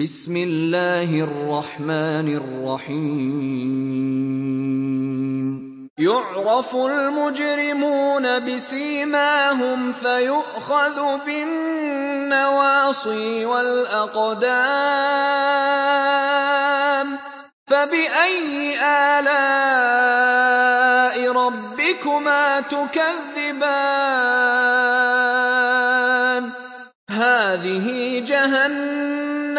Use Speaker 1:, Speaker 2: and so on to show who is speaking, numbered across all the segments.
Speaker 1: بسم الله الرحمن الرحيم.
Speaker 2: يعرف المجرمون بسيماهم فيؤخذ بالنواصي والأقدام. فبأي آلاء ربكما تكذبان؟ هذه جهنم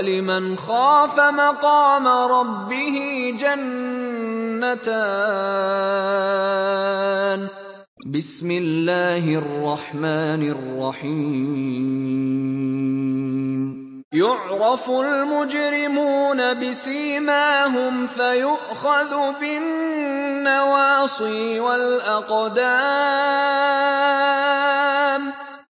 Speaker 2: ولمن خاف مقام ربه جنتان
Speaker 1: بسم الله الرحمن الرحيم
Speaker 2: يعرف المجرمون بسيماهم فيؤخذ بالنواصي والاقدام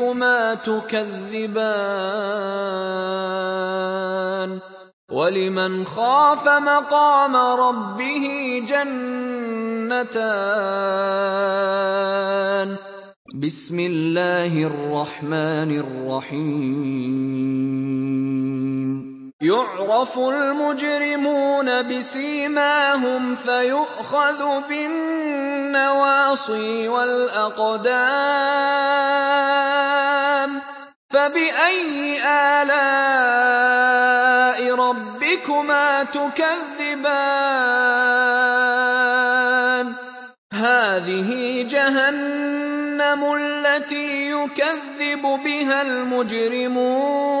Speaker 2: ربكما تكذبان. ولمن خاف مقام ربه جنتان.
Speaker 1: بسم الله الرحمن الرحيم.
Speaker 2: يعرف المجرمون بسيماهم فيؤخذ بالنواصي والأقدام فبأي آلاء ربكما تكذبان؟ هذه جهنم التي يكذب بها المجرمون.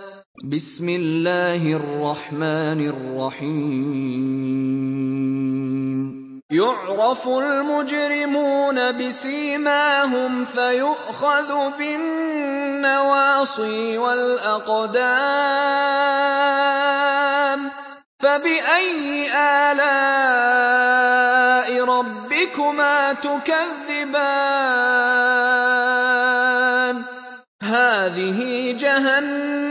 Speaker 1: بسم الله الرحمن الرحيم.
Speaker 2: يعرف المجرمون بسيماهم فيؤخذ بالنواصي والأقدام. فبأي آلاء ربكما تكذبان؟ هذه جهنم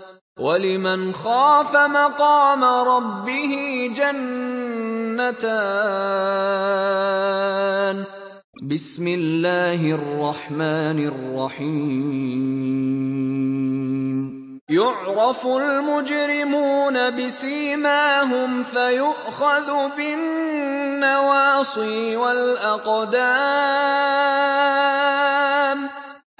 Speaker 2: ولمن خاف مقام ربه جنتان.
Speaker 1: بسم الله الرحمن الرحيم.
Speaker 2: يعرف المجرمون بسيماهم فيؤخذ بالنواصي والأقدام.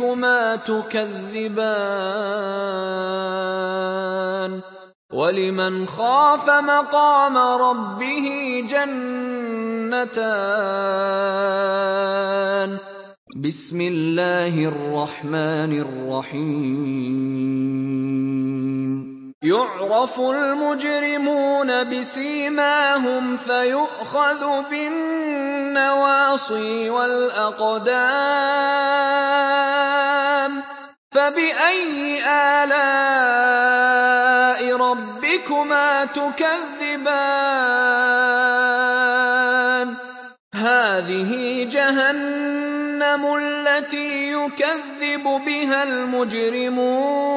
Speaker 2: ربكما تكذبان. ولمن خاف مقام ربه جنتان.
Speaker 1: بسم الله الرحمن الرحيم.
Speaker 2: يعرف المجرمون بسيماهم فيؤخذ بالنواصي والأقدام فبأي آلاء ربكما تكذبان؟ هذه جهنم التي يكذب بها المجرمون.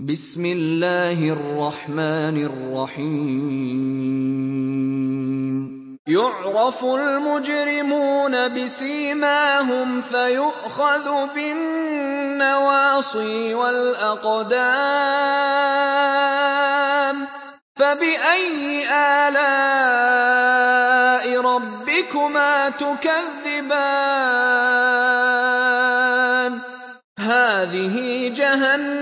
Speaker 1: بسم الله الرحمن الرحيم.
Speaker 2: يعرف المجرمون بسيماهم فيؤخذ بالنواصي والأقدام. فبأي آلاء ربكما تكذبان؟ هذه جهنم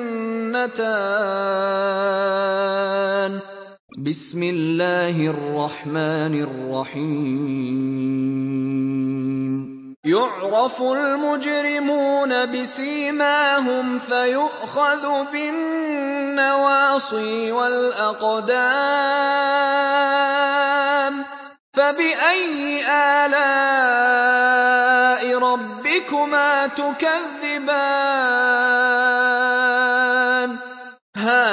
Speaker 2: جنتان
Speaker 1: بسم الله الرحمن الرحيم.
Speaker 2: يعرف المجرمون بسيماهم فيؤخذ بالنواصي والأقدام. فبأي آلاء ربكما تكذبان؟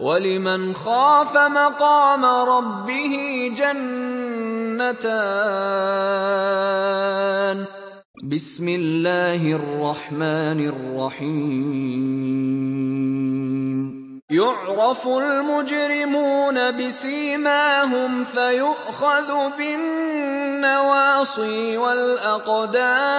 Speaker 2: ولمن خاف مقام ربه جنتان
Speaker 1: بسم الله الرحمن الرحيم
Speaker 2: يعرف المجرمون بسيماهم فيؤخذ بالنواصي والاقدام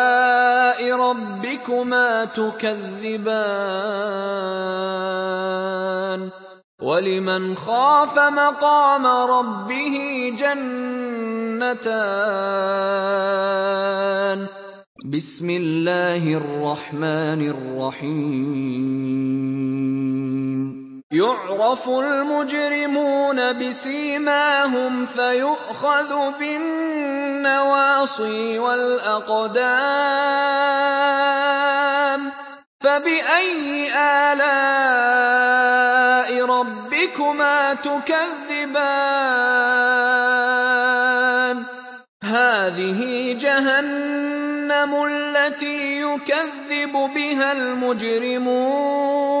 Speaker 2: ربكما تكذبان ولمن خاف مقام ربه جنتان
Speaker 1: بسم الله الرحمن الرحيم
Speaker 2: يعرف المجرمون بسيماهم فيؤخذ بالنواصي والأقدام فبأي آلاء ربكما تكذبان؟ هذه جهنم التي يكذب بها المجرمون.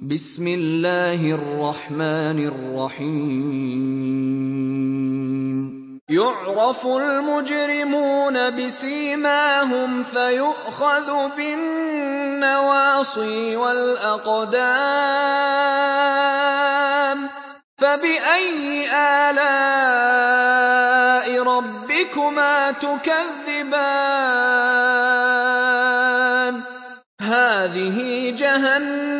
Speaker 1: بسم الله الرحمن الرحيم.
Speaker 2: يعرف المجرمون بسيماهم فيؤخذ بالنواصي والأقدام. فبأي آلاء ربكما تكذبان؟ هذه جهنم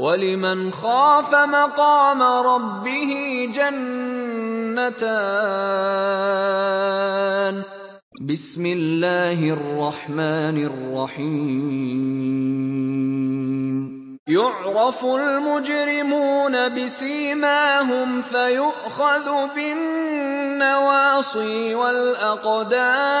Speaker 2: ولمن خاف مقام ربه جنتان.
Speaker 1: بسم الله الرحمن الرحيم.
Speaker 2: يعرف المجرمون بسيماهم فيؤخذ بالنواصي والأقدام.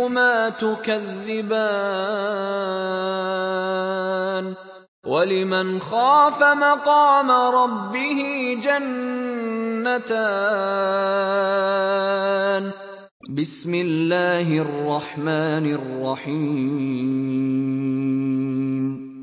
Speaker 2: ربكما تكذبان ولمن خاف مقام ربه جنتان
Speaker 1: بسم الله الرحمن الرحيم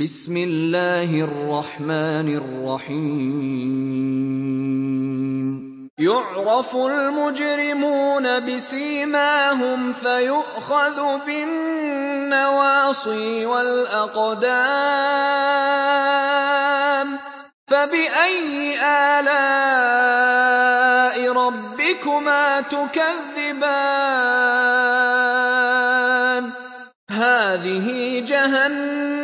Speaker 1: بسم الله الرحمن الرحيم.
Speaker 2: يعرف المجرمون بسيماهم فيؤخذ بالنواصي والأقدام. فبأي آلاء ربكما تكذبان؟ هذه جهنم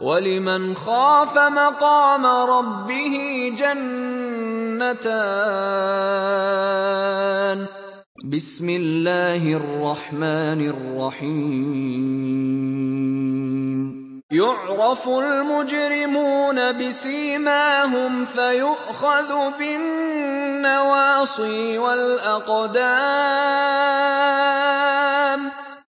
Speaker 2: ولمن خاف مقام ربه جنتان
Speaker 1: بسم الله الرحمن الرحيم
Speaker 2: يعرف المجرمون بسيماهم فيؤخذ بالنواصي والأقدام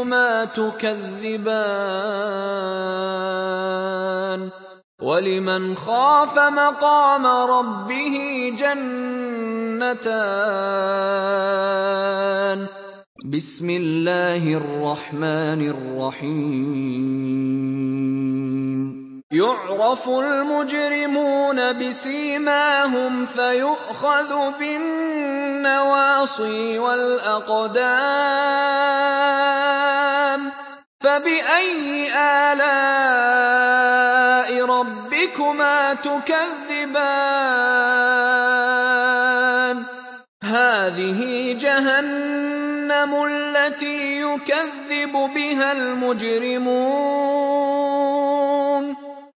Speaker 2: ربكما تكذبان ولمن خاف مقام ربه جنتان
Speaker 1: بسم الله الرحمن الرحيم
Speaker 2: يعرف المجرمون بسيماهم فيؤخذ بالنواصي والأقدام فبأي آلاء ربكما تكذبان؟ هذه جهنم التي يكذب بها المجرمون.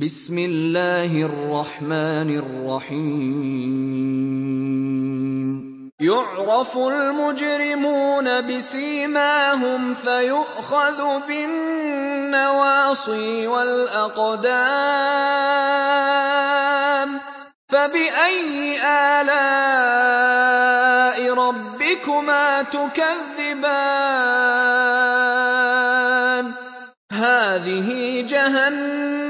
Speaker 1: بسم الله الرحمن الرحيم.
Speaker 2: يعرف المجرمون بسيماهم فيؤخذ بالنواصي والأقدام. فبأي آلاء ربكما تكذبان؟ هذه جهنم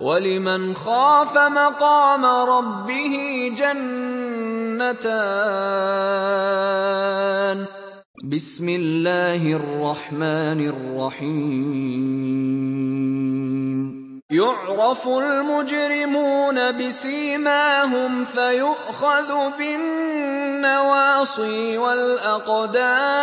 Speaker 2: ولمن خاف مقام ربه جنتان
Speaker 1: بسم الله الرحمن الرحيم
Speaker 2: يعرف المجرمون بسيماهم فيؤخذ بالنواصي والأقدام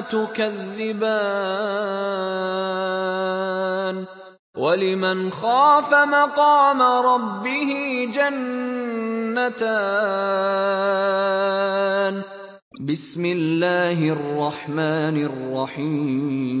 Speaker 2: تكذبان ولمن خاف مقام ربه جنتان
Speaker 1: بسم الله الرحمن الرحيم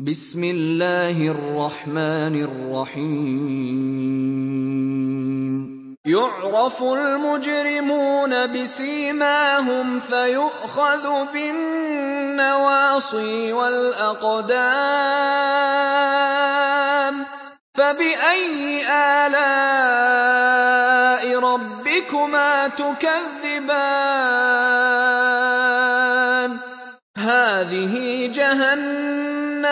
Speaker 1: بسم الله الرحمن الرحيم.
Speaker 2: يعرف المجرمون بسيماهم فيؤخذ بالنواصي والأقدام. فبأي آلاء ربكما تكذبان؟ هذه جهنم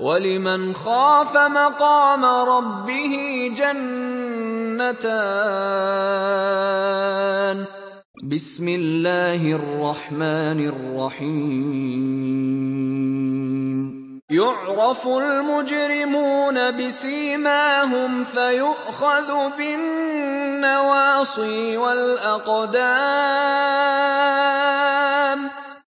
Speaker 2: ولمن خاف مقام ربه جنتان
Speaker 1: بسم الله الرحمن الرحيم
Speaker 2: يعرف المجرمون بسيماهم فيؤخذ بالنواصي والأقدام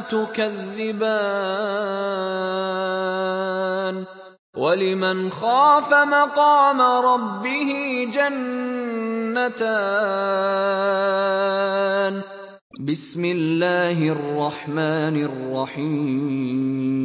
Speaker 2: تكذبان ولمن خاف مقام ربه جنتان
Speaker 1: بسم الله الرحمن الرحيم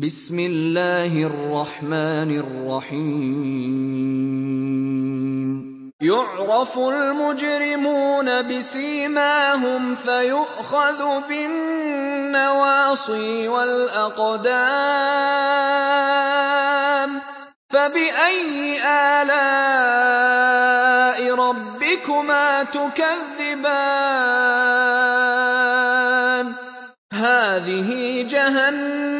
Speaker 1: بسم الله الرحمن الرحيم.
Speaker 2: يعرف المجرمون بسيماهم فيؤخذ بالنواصي والأقدام. فبأي آلاء ربكما تكذبان؟ هذه جهنم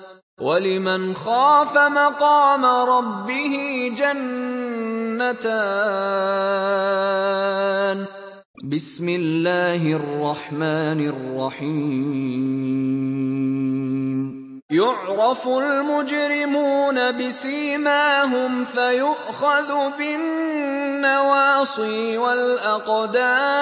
Speaker 2: ولمن خاف مقام ربه جنتان.
Speaker 1: بسم الله الرحمن الرحيم.
Speaker 2: يعرف المجرمون بسيماهم فيؤخذ بالنواصي والأقدام.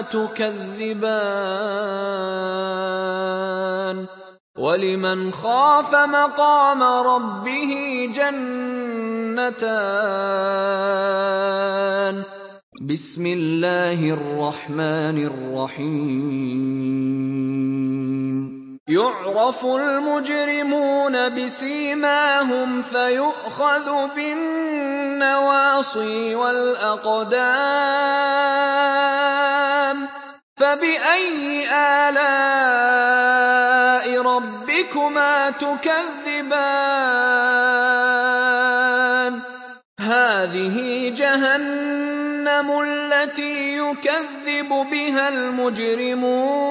Speaker 2: تكذبان ولمن خاف مقام ربه جنتان
Speaker 1: بسم الله الرحمن الرحيم
Speaker 2: يعرف المجرمون بسيماهم فيؤخذ بالنواصي والأقدام. فبأي آلاء ربكما تكذبان؟ هذه جهنم التي يكذب بها المجرمون.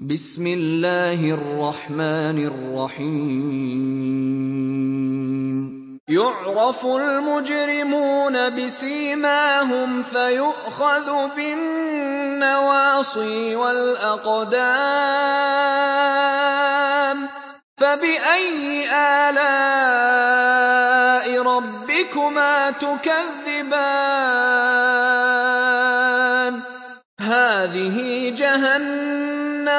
Speaker 1: بسم الله الرحمن الرحيم.
Speaker 2: يعرف المجرمون بسيماهم فيؤخذ بالنواصي والأقدام. فبأي آلاء ربكما تكذبان؟ هذه جهنم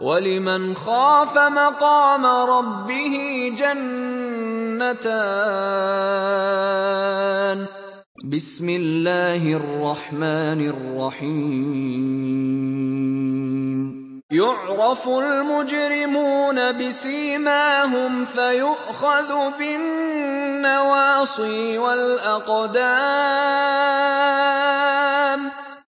Speaker 2: ولمن خاف مقام ربه جنتان
Speaker 1: بسم الله الرحمن الرحيم
Speaker 2: يعرف المجرمون بسيماهم فيؤخذ بالنواصي والاقدام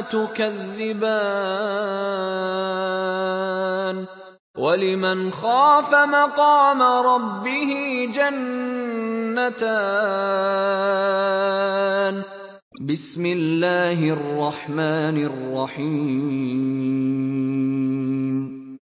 Speaker 2: تكذبان ولمن خاف مقام ربه جنتان
Speaker 1: بسم الله الرحمن الرحيم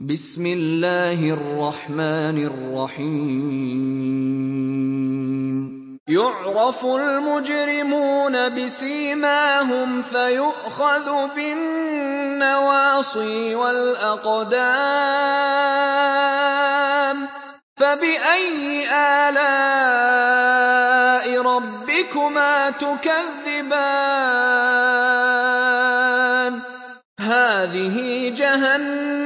Speaker 1: بسم الله الرحمن الرحيم.
Speaker 2: يعرف المجرمون بسيماهم فيؤخذ بالنواصي والأقدام. فبأي آلاء ربكما تكذبان؟ هذه جهنم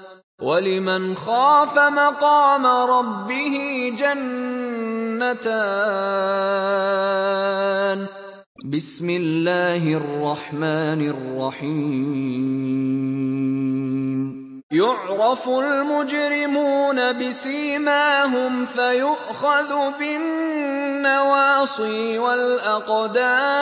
Speaker 2: ولمن خاف مقام ربه جنتان.
Speaker 1: بسم الله الرحمن الرحيم.
Speaker 2: يعرف المجرمون بسيماهم فيؤخذ بالنواصي والأقدام.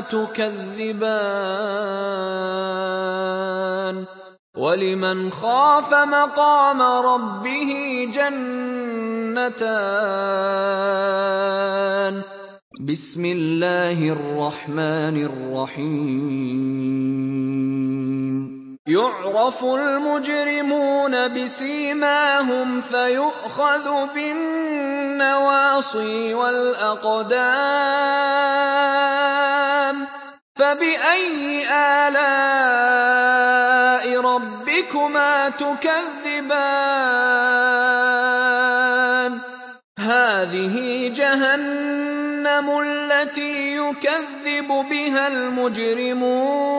Speaker 2: تكذبان ولمن خاف مقام ربه جنتان
Speaker 1: بسم الله الرحمن الرحيم
Speaker 2: يعرف المجرمون بسيماهم فيؤخذ بالنواصي والأقدام فبأي آلاء ربكما تكذبان؟ هذه جهنم التي يكذب بها المجرمون.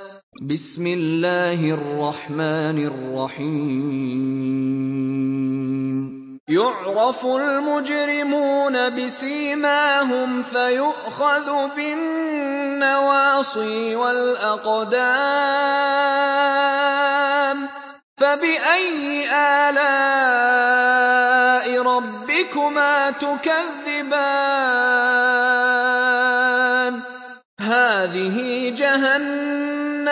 Speaker 1: بسم الله الرحمن الرحيم.
Speaker 2: يعرف المجرمون بسيماهم فيؤخذ بالنواصي والأقدام. فبأي آلاء ربكما تكذبان؟ هذه جهنم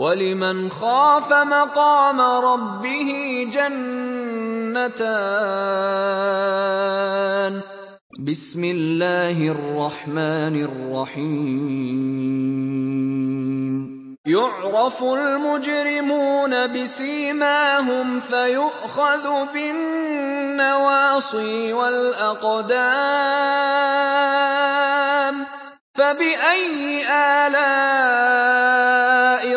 Speaker 2: ولمن خاف مقام ربه جنتان.
Speaker 1: بسم الله الرحمن الرحيم.
Speaker 2: يعرف المجرمون بسيماهم فيؤخذ بالنواصي والأقدام. فبأي آلاء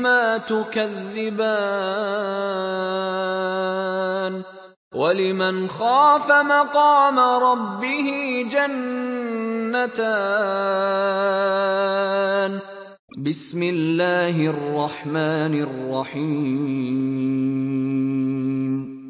Speaker 2: ربكما تكذبان ولمن خاف مقام ربه جنتان
Speaker 1: بسم الله الرحمن الرحيم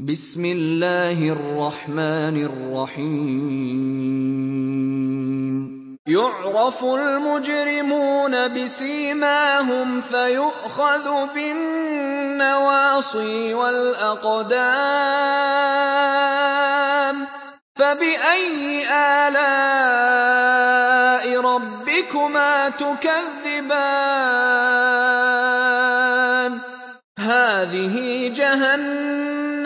Speaker 1: بسم الله الرحمن الرحيم.
Speaker 2: يعرف المجرمون بسيماهم فيؤخذ بالنواصي والأقدام. فبأي آلاء ربكما تكذبان؟ هذه جهنم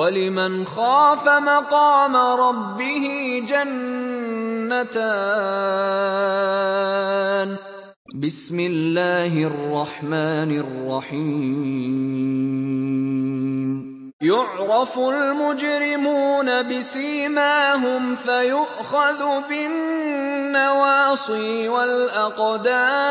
Speaker 2: ولمن خاف مقام ربه جنتان
Speaker 1: بسم الله الرحمن الرحيم
Speaker 2: يعرف المجرمون بسيماهم فيؤخذ بالنواصي والأقدام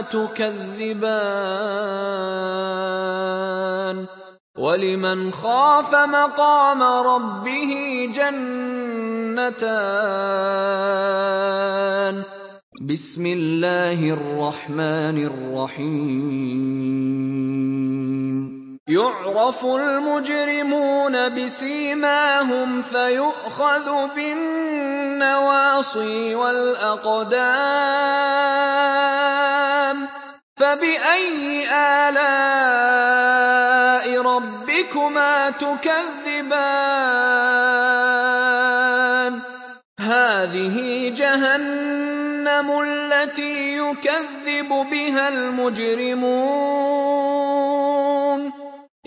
Speaker 2: تكذبان ولمن خاف مقام ربه جنتان
Speaker 1: بسم الله الرحمن الرحيم
Speaker 2: يعرف المجرمون بسيماهم فيؤخذ بالنواصي والأقدام فبأي آلاء ربكما تكذبان؟ هذه جهنم التي يكذب بها المجرمون.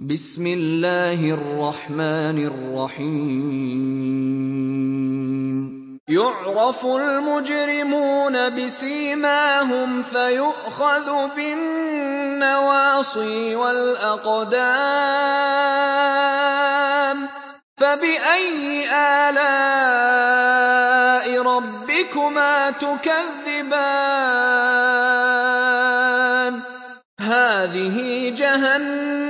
Speaker 1: بسم الله الرحمن الرحيم.
Speaker 2: يعرف المجرمون بسيماهم فيؤخذ بالنواصي والأقدام. فبأي آلاء ربكما تكذبان؟ هذه جهنم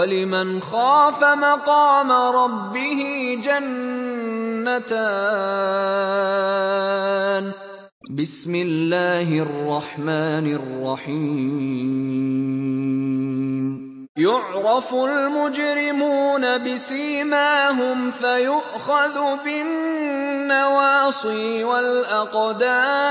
Speaker 2: ولمن خاف مقام ربه جنتان
Speaker 1: بسم الله الرحمن الرحيم
Speaker 2: يعرف المجرمون بسيماهم فيؤخذ بالنواصي والأقدام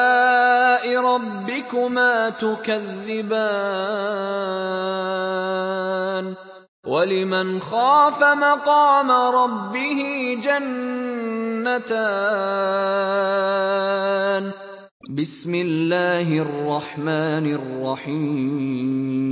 Speaker 2: تكذبان ولمن خاف مقام ربه جنتان
Speaker 1: بسم الله الرحمن الرحيم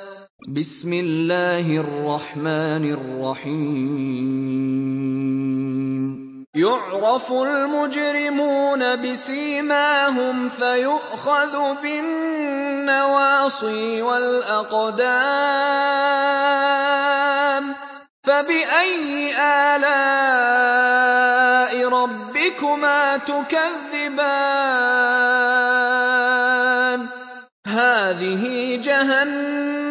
Speaker 1: بسم الله الرحمن الرحيم
Speaker 2: يعرف المجرمون بسيماهم فيؤخذ بالنواصي والأقدام فبأي آلاء ربكما تكذبان هذه جهنم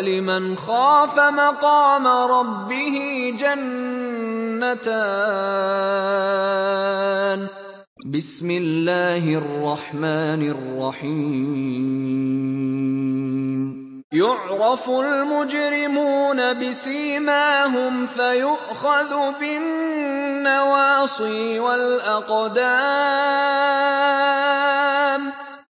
Speaker 2: ولمن خاف مقام ربه جنتان.
Speaker 1: بسم الله الرحمن الرحيم.
Speaker 2: يعرف المجرمون بسيماهم فيؤخذ بالنواصي والأقدام.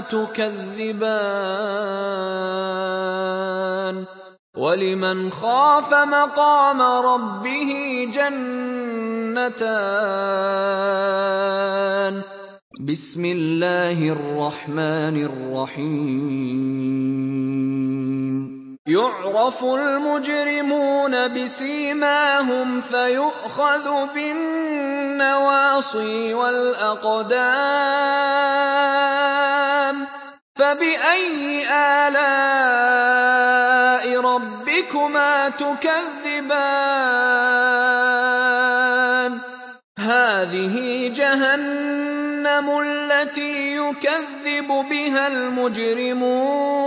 Speaker 2: تكذبان ولمن خاف مقام ربه جنتان
Speaker 1: بسم الله الرحمن الرحيم
Speaker 2: يعرف المجرمون بسيماهم فيؤخذ بالنواصي والأقدام فبأي آلاء ربكما تكذبان؟ هذه جهنم التي يكذب بها المجرمون.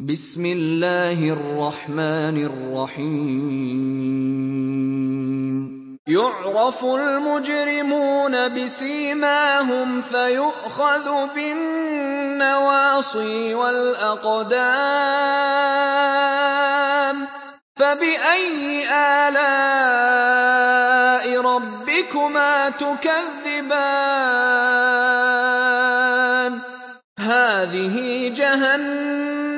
Speaker 1: بسم الله الرحمن الرحيم.
Speaker 2: يعرف المجرمون بسيماهم فيؤخذ بالنواصي والأقدام. فبأي آلاء ربكما تكذبان؟ هذه جهنم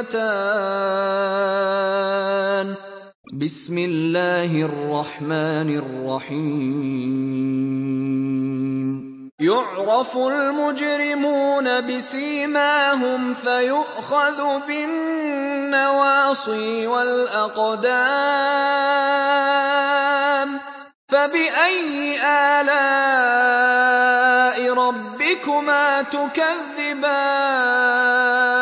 Speaker 2: جنتان.
Speaker 1: بسم الله الرحمن الرحيم.
Speaker 2: يعرف المجرمون بسيماهم فيؤخذ بالنواصي والأقدام. فبأي آلاء ربكما تكذبان؟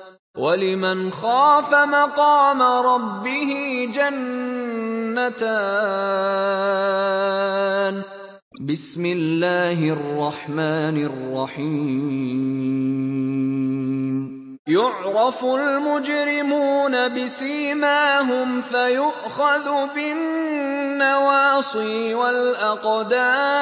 Speaker 2: ولمن خاف مقام ربه جنتان.
Speaker 1: بسم الله الرحمن الرحيم.
Speaker 2: يعرف المجرمون بسيماهم فيؤخذ بالنواصي والأقدام.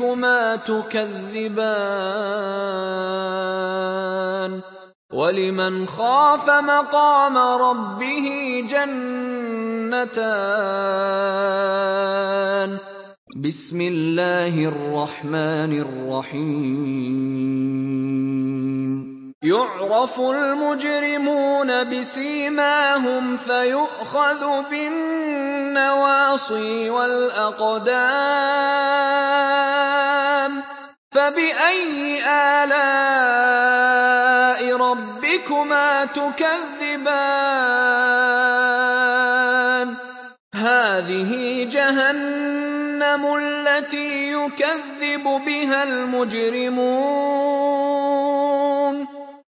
Speaker 2: ربكما تكذبان. ولمن خاف مقام ربه جنتان.
Speaker 1: بسم الله الرحمن الرحيم.
Speaker 2: يعرف المجرمون بسيماهم فيؤخذ بالنواصي والاقدام فباي الاء ربكما تكذبان هذه جهنم التي يكذب بها المجرمون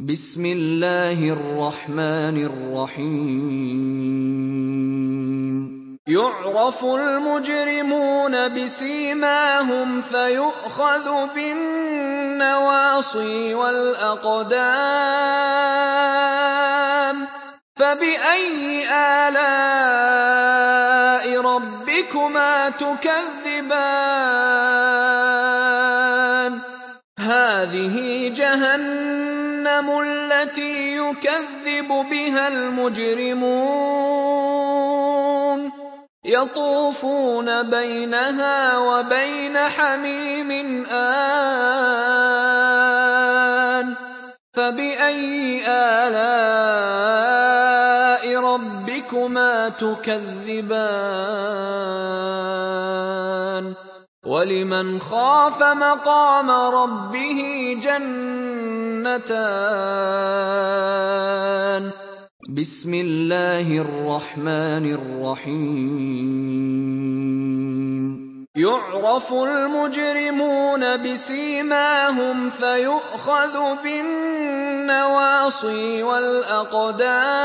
Speaker 1: بسم الله الرحمن الرحيم.
Speaker 2: يعرف المجرمون بسيماهم فيؤخذ بالنواصي والأقدام. فبأي آلاء ربكما تكذبان؟ هذه جهنم التي يكذب بها المجرمون. يطوفون بينها وبين حميم آن. فبأي آلاء ربكما تكذبان؟ ولمن خاف مقام ربه جنتان
Speaker 1: بسم الله الرحمن الرحيم
Speaker 2: يعرف المجرمون بسيماهم فيؤخذ بالنواصي والأقدام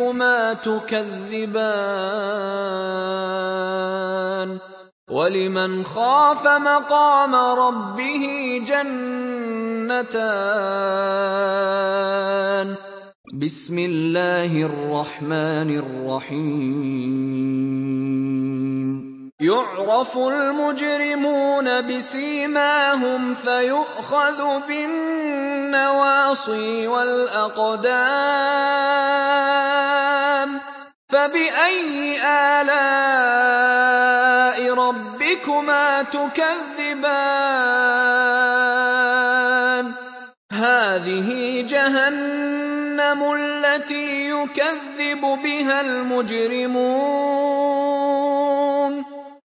Speaker 2: ربكما تكذبان. ولمن خاف مقام ربه جنتان.
Speaker 1: بسم الله الرحمن الرحيم.
Speaker 2: يعرف المجرمون بسيماهم فيؤخذ بالنواصي والأقدام. فبأي آلاء ربكما تكذبان؟ هذه جهنم التي يكذب بها المجرمون.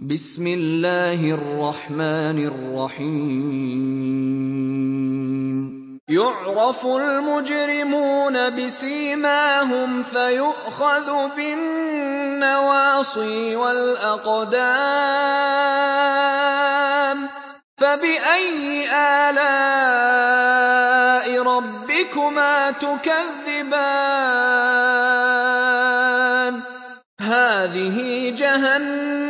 Speaker 1: بسم الله الرحمن الرحيم.
Speaker 2: يعرف المجرمون بسيماهم فيؤخذ بالنواصي والأقدام. فبأي آلاء ربكما تكذبان؟ هذه جهنم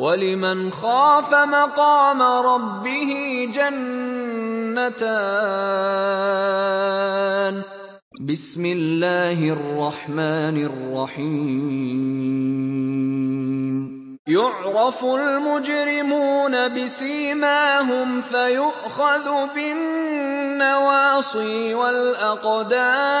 Speaker 2: ولمن خاف مقام ربه جنتان.
Speaker 1: بسم الله الرحمن الرحيم.
Speaker 2: يعرف المجرمون بسيماهم فيؤخذ بالنواصي والأقدام.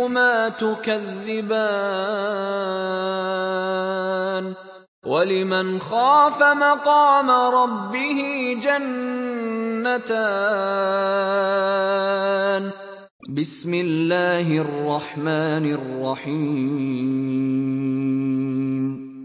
Speaker 2: ربكما تكذبان ولمن خاف مقام ربه جنتان
Speaker 1: بسم الله الرحمن الرحيم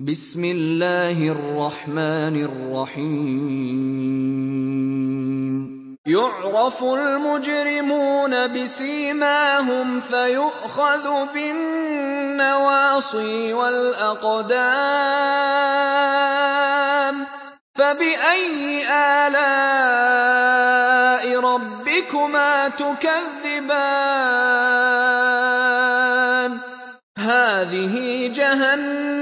Speaker 1: بسم الله الرحمن الرحيم.
Speaker 2: يعرف المجرمون بسيماهم فيؤخذ بالنواصي والأقدام. فبأي آلاء ربكما تكذبان؟ هذه جهنم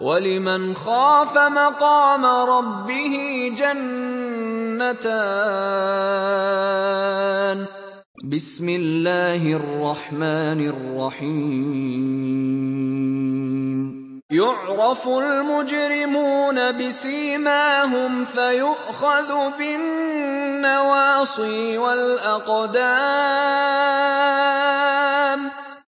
Speaker 2: ولمن خاف مقام ربه جنتان
Speaker 1: بسم الله الرحمن الرحيم
Speaker 2: يعرف المجرمون بسيماهم فيؤخذ بالنواصي والأقدام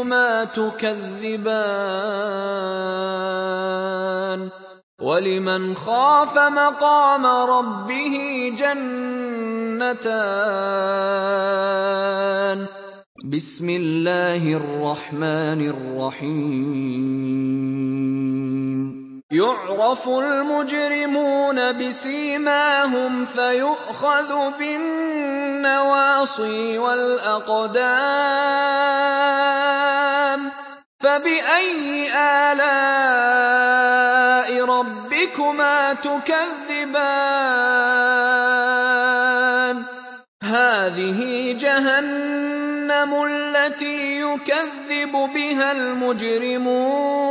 Speaker 2: ربكما تكذبان ولمن خاف مقام ربه جنتان
Speaker 1: بسم الله الرحمن الرحيم
Speaker 2: يعرف المجرمون بسيماهم فيؤخذ بالنواصي والأقدام فبأي آلاء ربكما تكذبان؟ هذه جهنم التي يكذب بها المجرمون.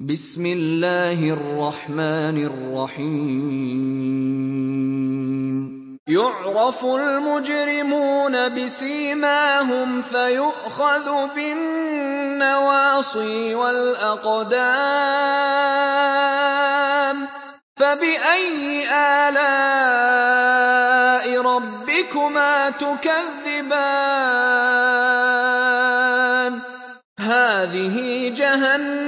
Speaker 1: بسم الله الرحمن الرحيم.
Speaker 2: يعرف المجرمون بسيماهم فيؤخذ بالنواصي والأقدام. فبأي آلاء ربكما تكذبان؟ هذه جهنم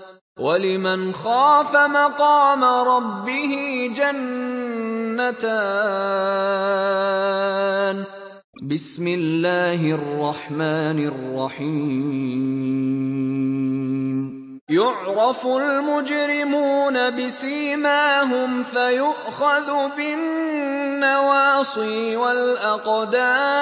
Speaker 2: ولمن خاف مقام ربه جنتان.
Speaker 1: بسم الله الرحمن الرحيم.
Speaker 2: يعرف المجرمون بسيماهم فيؤخذ بالنواصي والأقدام.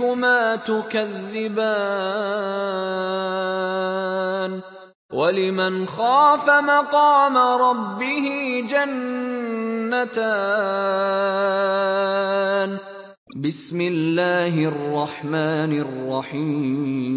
Speaker 2: ربكما تكذبان. ولمن خاف مقام ربه جنتان.
Speaker 1: بسم الله الرحمن الرحيم.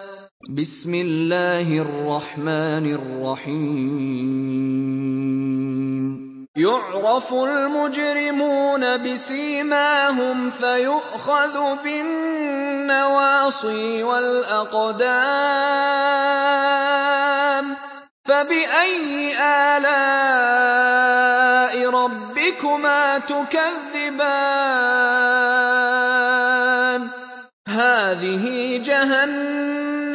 Speaker 1: بسم الله الرحمن الرحيم.
Speaker 2: يعرف المجرمون بسيماهم فيؤخذ بالنواصي والأقدام. فبأي آلاء ربكما تكذبان؟ هذه جهنم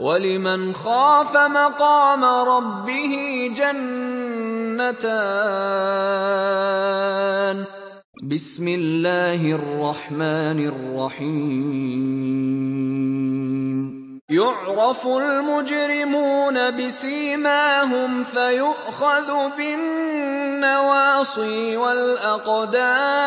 Speaker 2: ولمن خاف مقام ربه جنتان بسم الله الرحمن الرحيم يعرف المجرمون بسيماهم فيؤخذ بالنواصي والأقدام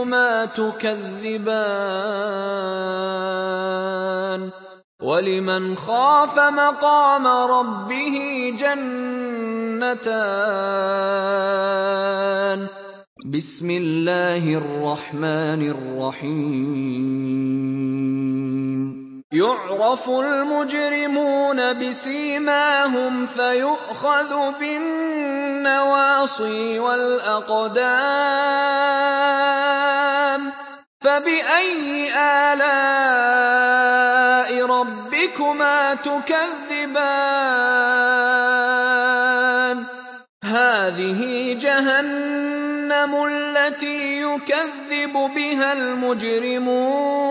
Speaker 2: ربكما تكذبان ولمن خاف مقام ربه جنتان
Speaker 1: بسم الله الرحمن الرحيم
Speaker 2: يعرف المجرمون بسيماهم فيؤخذ بالنواصي والأقدام فبأي آلاء ربكما تكذبان؟ هذه جهنم التي يكذب بها المجرمون.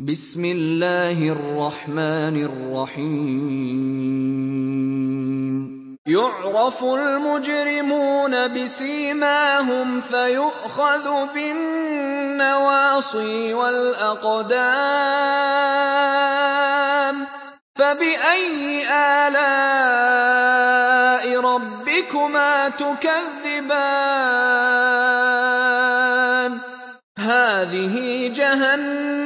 Speaker 1: بسم الله الرحمن الرحيم.
Speaker 2: يعرف المجرمون بسيماهم فيؤخذ بالنواصي والأقدام. فبأي آلاء ربكما تكذبان؟ هذه جهنم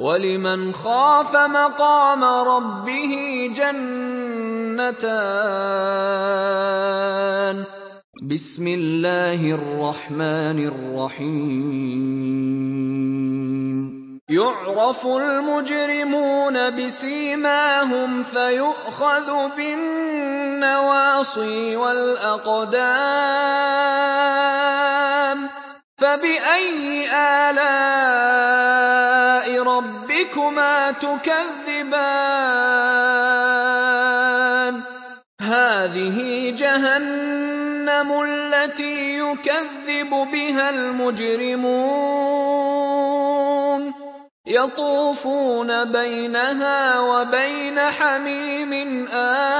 Speaker 2: ولمن خاف مقام ربه جنتان.
Speaker 1: بسم الله الرحمن الرحيم.
Speaker 2: يعرف المجرمون بسيماهم فيؤخذ بالنواصي والأقدام. فبأي آلاء ربكما تكذبان؟ هذه جهنم التي يكذب بها المجرمون. يطوفون بينها وبين حميم آن.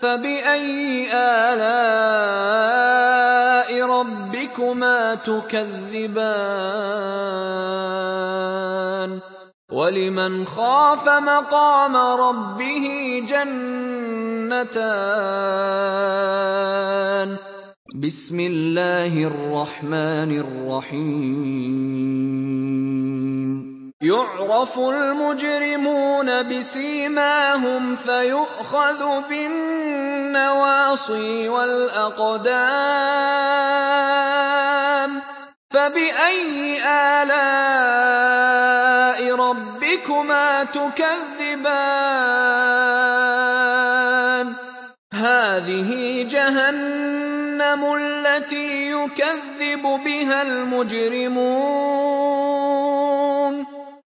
Speaker 2: فبأي آلاء ربكما تكذبان. ولمن خاف مقام ربه جنتان.
Speaker 1: بسم الله الرحمن الرحيم.
Speaker 2: يعرف المجرمون بسيماهم فيؤخذ بالنواصي والأقدام. فبأي آلاء ربكما تكذبان؟ هذه جهنم التي يكذب بها المجرمون.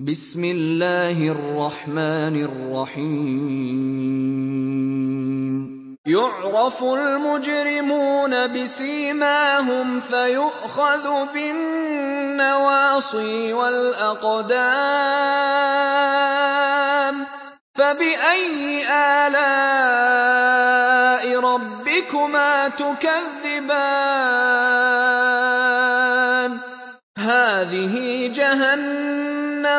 Speaker 1: بسم الله الرحمن الرحيم.
Speaker 2: يعرف المجرمون بسيماهم فيؤخذ بالنواصي والأقدام. فبأي آلاء ربكما تكذبان؟ هذه جهنم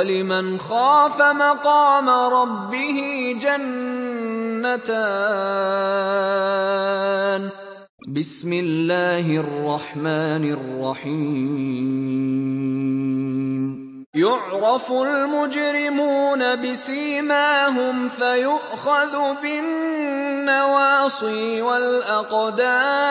Speaker 2: ولمن خاف مقام ربه جنتان
Speaker 1: بسم الله الرحمن الرحيم
Speaker 2: يعرف المجرمون بسيماهم فيؤخذ بالنواصي والاقدام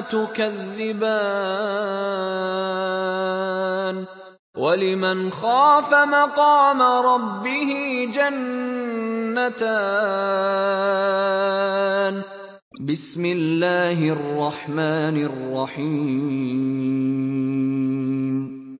Speaker 2: تكذبان ولمن خاف مقام ربه جنتان
Speaker 1: بسم الله الرحمن الرحيم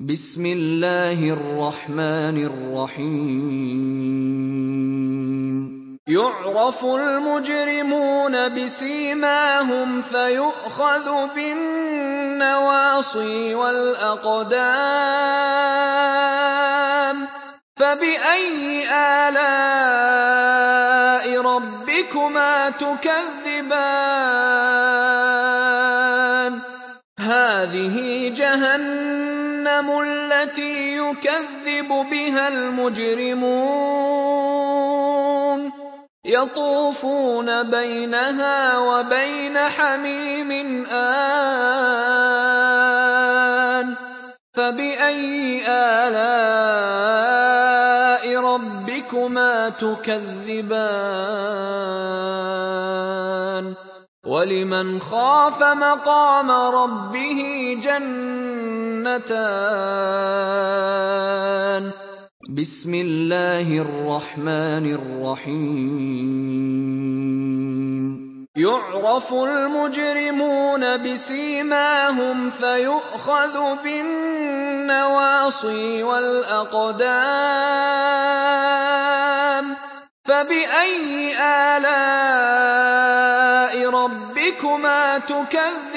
Speaker 1: بسم الله الرحمن الرحيم.
Speaker 2: يعرف المجرمون بسيماهم فيؤخذ بالنواصي والأقدام. فبأي آلاء ربكما تكذبان؟ هذه جهنم التي يكذب بها المجرمون. يطوفون بينها وبين حميم آن. فبأي آلاء ربكما تكذبان؟ ولمن خاف مقام ربه جنتان
Speaker 1: بسم الله الرحمن الرحيم.
Speaker 2: يعرف المجرمون بسيماهم فيؤخذ بالنواصي والأقدام فبأي آلاء ربكما تكذبان؟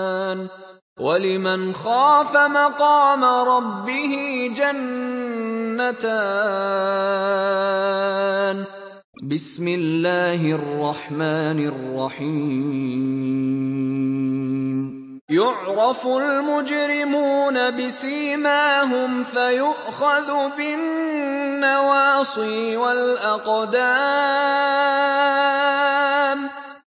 Speaker 2: ولمن خاف مقام ربه جنتان.
Speaker 1: بسم الله الرحمن الرحيم.
Speaker 2: يعرف المجرمون بسيماهم فيؤخذ بالنواصي والأقدام.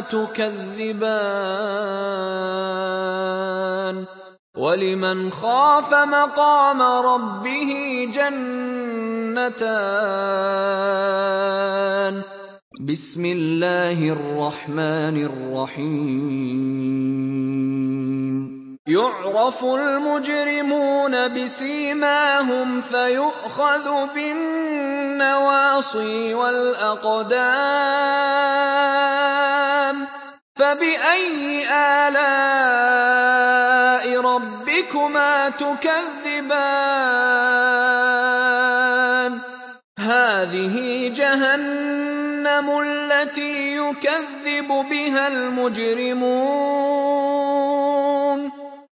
Speaker 2: تكذبان ولمن خاف مقام ربه جنتان
Speaker 1: بسم الله الرحمن الرحيم
Speaker 2: يعرف المجرمون بسيماهم فيؤخذ بالنواصي والأقدام. فبأي آلاء ربكما ربكما تكذبان؟ هذه جهنم التي يكذب بها المجرمون.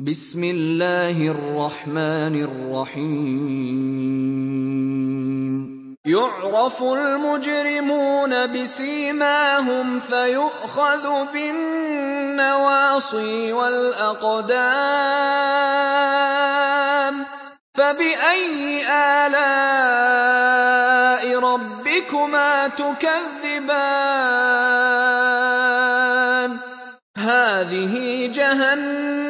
Speaker 1: بسم الله الرحمن الرحيم.
Speaker 2: يعرف المجرمون بسيماهم فيؤخذ بالنواصي والأقدام. فبأي آلاء ربكما تكذبان؟ هذه جهنم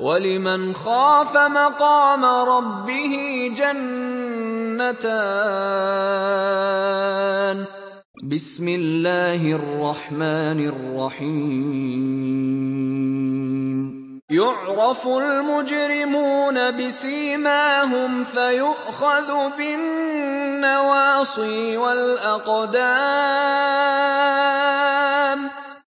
Speaker 2: ولمن خاف مقام ربه جنتان
Speaker 1: بسم الله الرحمن الرحيم
Speaker 2: يعرف المجرمون بسيماهم فيؤخذ بالنواصي والأقدام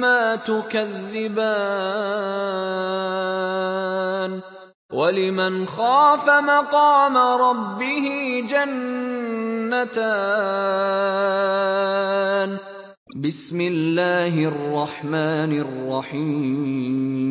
Speaker 2: ربكما تكذبان ولمن خاف مقام ربه جنتان
Speaker 1: بسم الله الرحمن الرحيم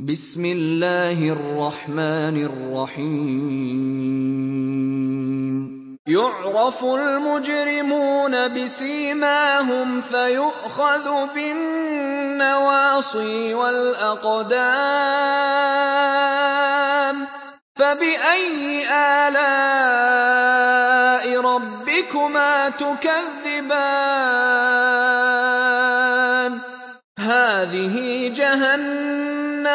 Speaker 1: بسم الله الرحمن الرحيم.
Speaker 2: يعرف المجرمون بسيماهم فيؤخذ بالنواصي والأقدام. فبأي آلاء ربكما تكذبان؟ هذه جهنم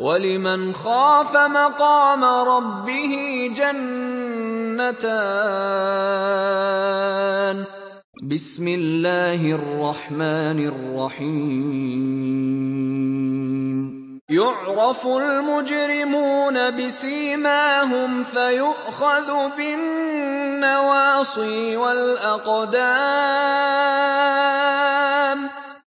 Speaker 2: ولمن خاف مقام ربه جنتان.
Speaker 1: بسم الله الرحمن الرحيم.
Speaker 2: يعرف المجرمون بسيماهم فيؤخذ بالنواصي والأقدام.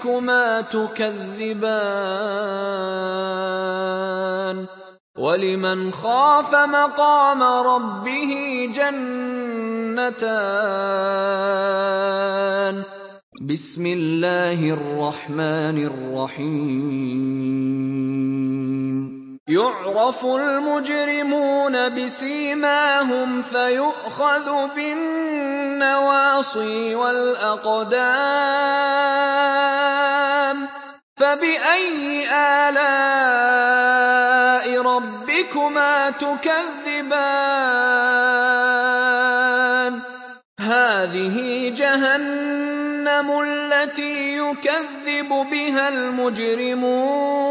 Speaker 2: ربكما تكذبان. ولمن خاف مقام ربه جنتان.
Speaker 1: بسم الله الرحمن الرحيم.
Speaker 2: يعرف المجرمون بسيماهم فيؤخذ بالنواصي والأقدام. فبأي آلاء ربكما تكذبان؟ هذه جهنم التي يكذب بها المجرمون.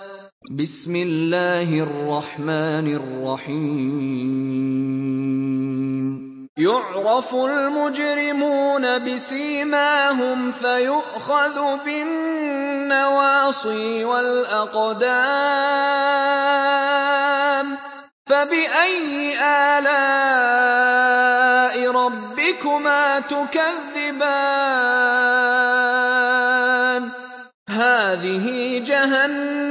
Speaker 1: بسم الله الرحمن الرحيم.
Speaker 2: يعرف المجرمون بسيماهم فيؤخذ بالنواصي والأقدام. فبأي آلاء ربكما تكذبان؟ هذه جهنم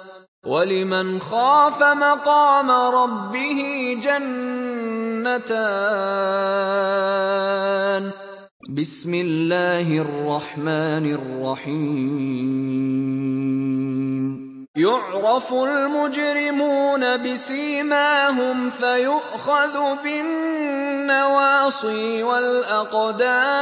Speaker 2: ولمن خاف مقام ربه جنتان
Speaker 1: بسم الله الرحمن الرحيم
Speaker 2: يعرف المجرمون بسيماهم فيؤخذ بالنواصي والأقدام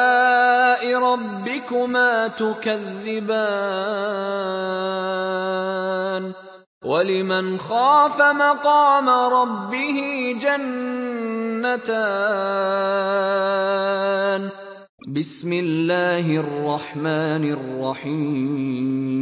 Speaker 2: ربكما تكذبان ولمن خاف مقام ربه جنتان
Speaker 1: بسم الله الرحمن الرحيم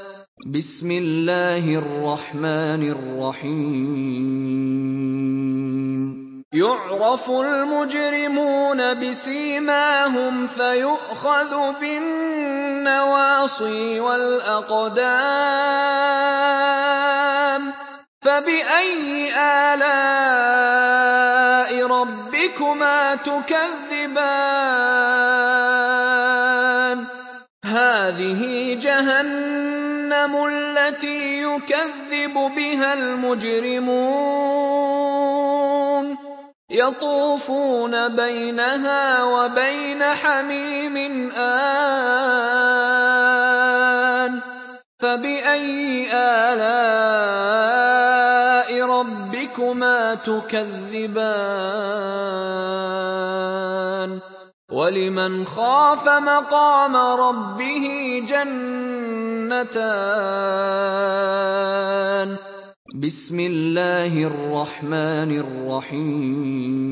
Speaker 1: بسم الله الرحمن الرحيم.
Speaker 2: يعرف المجرمون بسيماهم فيؤخذ بالنواصي والأقدام. فبأي آلاء ربكما تكذبان؟ هذه جهنم التي يكذب بها المجرمون. يطوفون بينها وبين حميم آن. فبأي آلاء ربكما تكذبان؟ ولمن خاف مقام ربه جنتان
Speaker 1: بسم الله الرحمن الرحيم.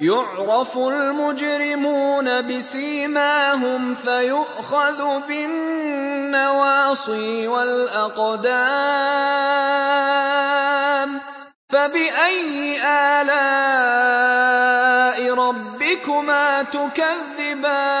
Speaker 2: يعرف المجرمون بسيماهم فيؤخذ بالنواصي والأقدام. فبأي آلاء ربكما تكذبان؟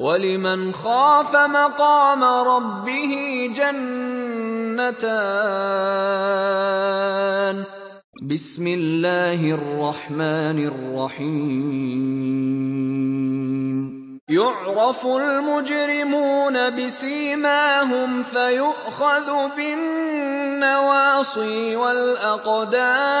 Speaker 2: ولمن خاف مقام ربه جنتان.
Speaker 1: بسم الله الرحمن الرحيم.
Speaker 2: يعرف المجرمون بسيماهم فيؤخذ بالنواصي والأقدام.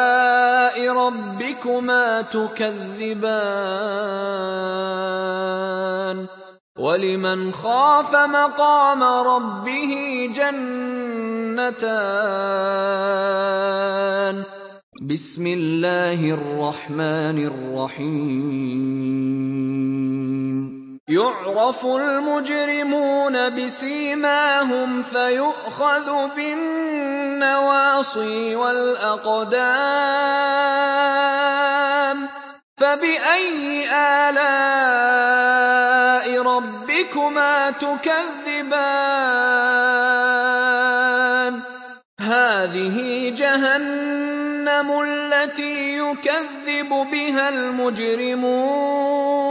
Speaker 2: ربكما تكذبان؟ ولمن خاف مقام ربه جنتان.
Speaker 1: بسم الله الرحمن الرحيم.
Speaker 2: يعرف المجرمون بسيماهم فيؤخذ بالنواصي والأقدام. فبأي آلاء ربكما تكذبان؟ هذه جهنم التي يكذب بها المجرمون.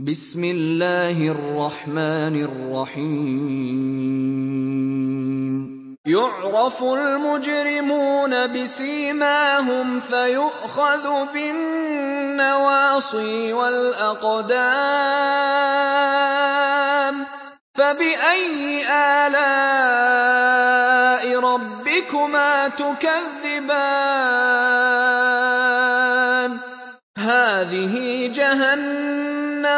Speaker 1: بسم الله الرحمن الرحيم.
Speaker 2: يعرف المجرمون بسيماهم فيؤخذ بالنواصي والأقدام. فبأي آلاء ربكما تكذبان؟ هذه جهنم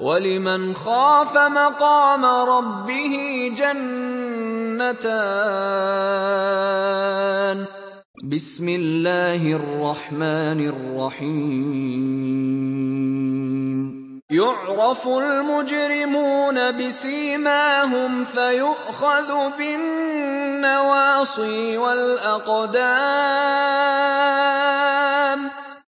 Speaker 2: ولمن خاف مقام ربه جنتان
Speaker 1: بسم الله الرحمن الرحيم
Speaker 2: يعرف المجرمون بسيماهم فيؤخذ بالنواصي والأقدام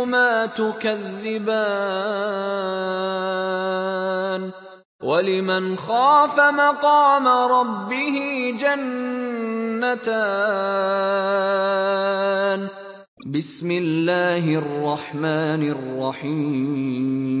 Speaker 2: ربكما تكذبان ولمن خاف مقام ربه جنتان
Speaker 1: بسم الله الرحمن الرحيم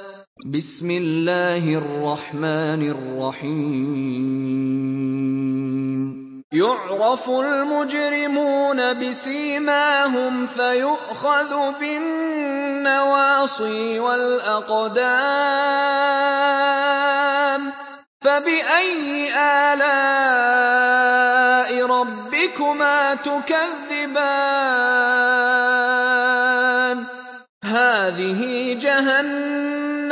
Speaker 1: بسم الله الرحمن الرحيم.
Speaker 2: يعرف المجرمون بسيماهم فيؤخذ بالنواصي والأقدام. فبأي آلاء ربكما تكذبان؟ هذه جهنم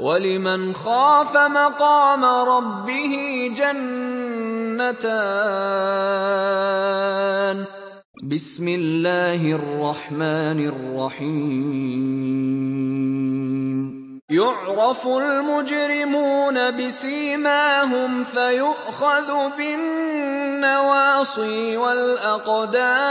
Speaker 2: ولمن خاف مقام ربه جنتان.
Speaker 1: بسم الله الرحمن الرحيم.
Speaker 2: يعرف المجرمون بسيماهم فيؤخذ بالنواصي والأقدام.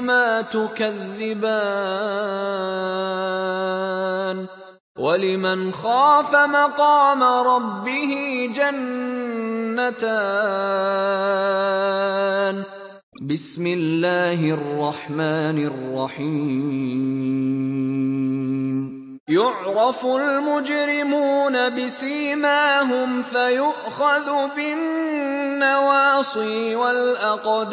Speaker 2: ربكما تكذبان ولمن خاف مقام ربه جنتان
Speaker 1: بسم الله الرحمن الرحيم
Speaker 2: يعرف المجرمون بسيماهم فيؤخذ بالنواصي والأقدام.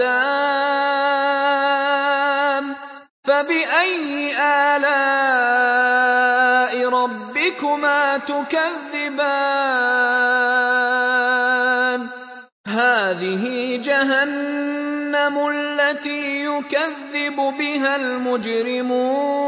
Speaker 2: فبأي آلاء ربكما تكذبان؟ هذه جهنم التي يكذب بها المجرمون.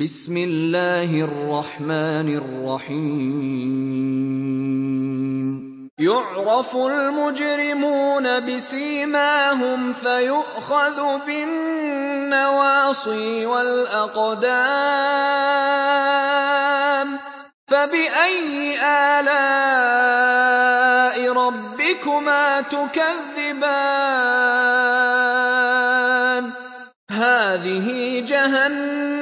Speaker 1: بسم الله الرحمن الرحيم.
Speaker 2: يعرف المجرمون بسيماهم فيؤخذ بالنواصي والأقدام. فبأي آلاء ربكما تكذبان؟ هذه جهنم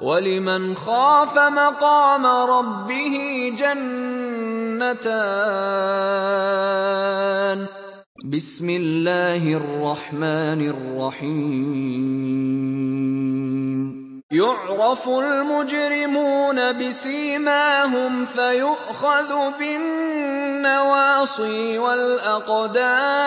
Speaker 2: ولمن خاف مقام ربه جنتان
Speaker 1: بسم الله الرحمن الرحيم
Speaker 2: يعرف المجرمون بسيماهم فيؤخذ بالنواصي والأقدام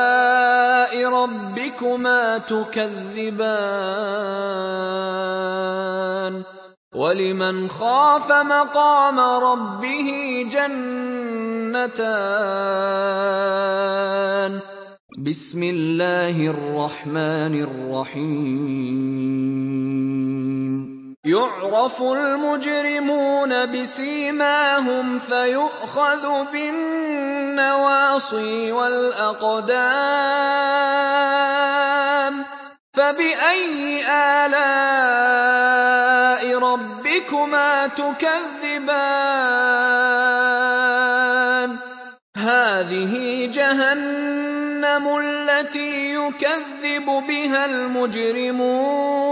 Speaker 2: تكذبان ولمن خاف مقام ربه جنتان
Speaker 1: بسم الله الرحمن الرحيم
Speaker 2: يعرف المجرمون بسيماهم فيؤخذ بالنواصي والأقدام فبأي آلاء ربكما تكذبان هذه جهنم التي يكذب بها المجرمون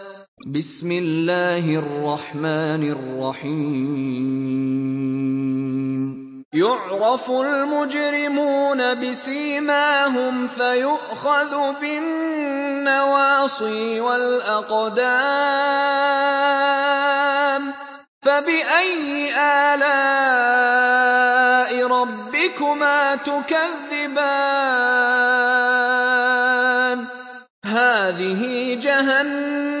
Speaker 1: بسم الله الرحمن الرحيم.
Speaker 2: يعرف المجرمون بسيماهم فيؤخذ بالنواصي والأقدام. فبأي آلاء ربكما تكذبان؟ هذه جهنم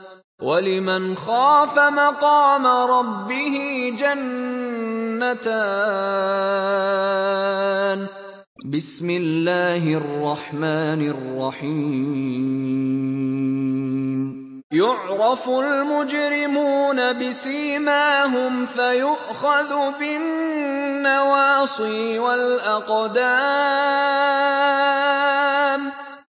Speaker 2: ولمن خاف مقام ربه جنتان.
Speaker 1: بسم الله الرحمن الرحيم.
Speaker 2: يعرف المجرمون بسيماهم فيؤخذ بالنواصي والأقدام.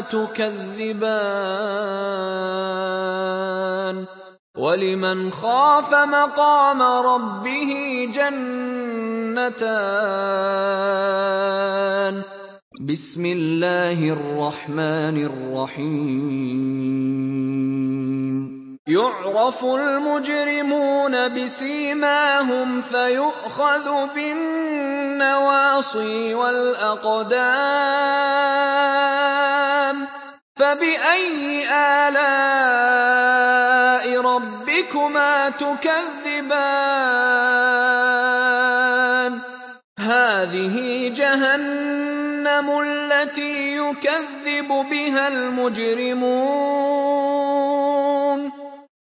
Speaker 2: تكذبان ولمن خاف مقام ربه جنتان
Speaker 1: بسم الله الرحمن الرحيم
Speaker 2: يعرف المجرمون بسيماهم فيؤخذ بالنواصي والأقدام فبأي آلاء ربكما تكذبان؟ هذه جهنم التي يكذب بها المجرمون.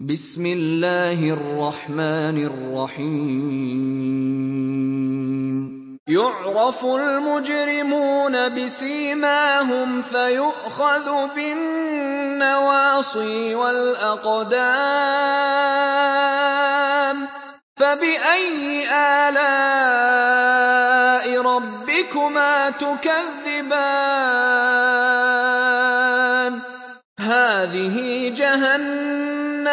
Speaker 1: بسم الله الرحمن الرحيم.
Speaker 2: يعرف المجرمون بسيماهم فيؤخذ بالنواصي والأقدام. فبأي آلاء ربكما تكذبان؟ هذه جهنم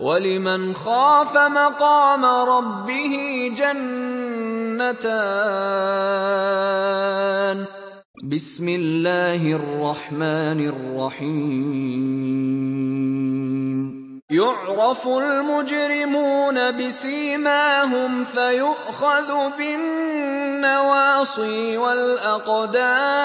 Speaker 2: ولمن خاف مقام ربه جنتان
Speaker 1: بسم الله الرحمن الرحيم
Speaker 2: يعرف المجرمون بسيماهم فيؤخذ بالنواصي والأقدام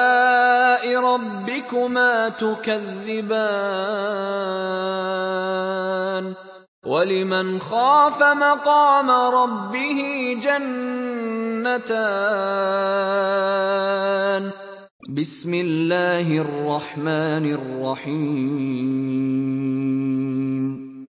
Speaker 2: تكذبان ولمن خاف مقام ربه جنتان
Speaker 1: بسم الله الرحمن الرحيم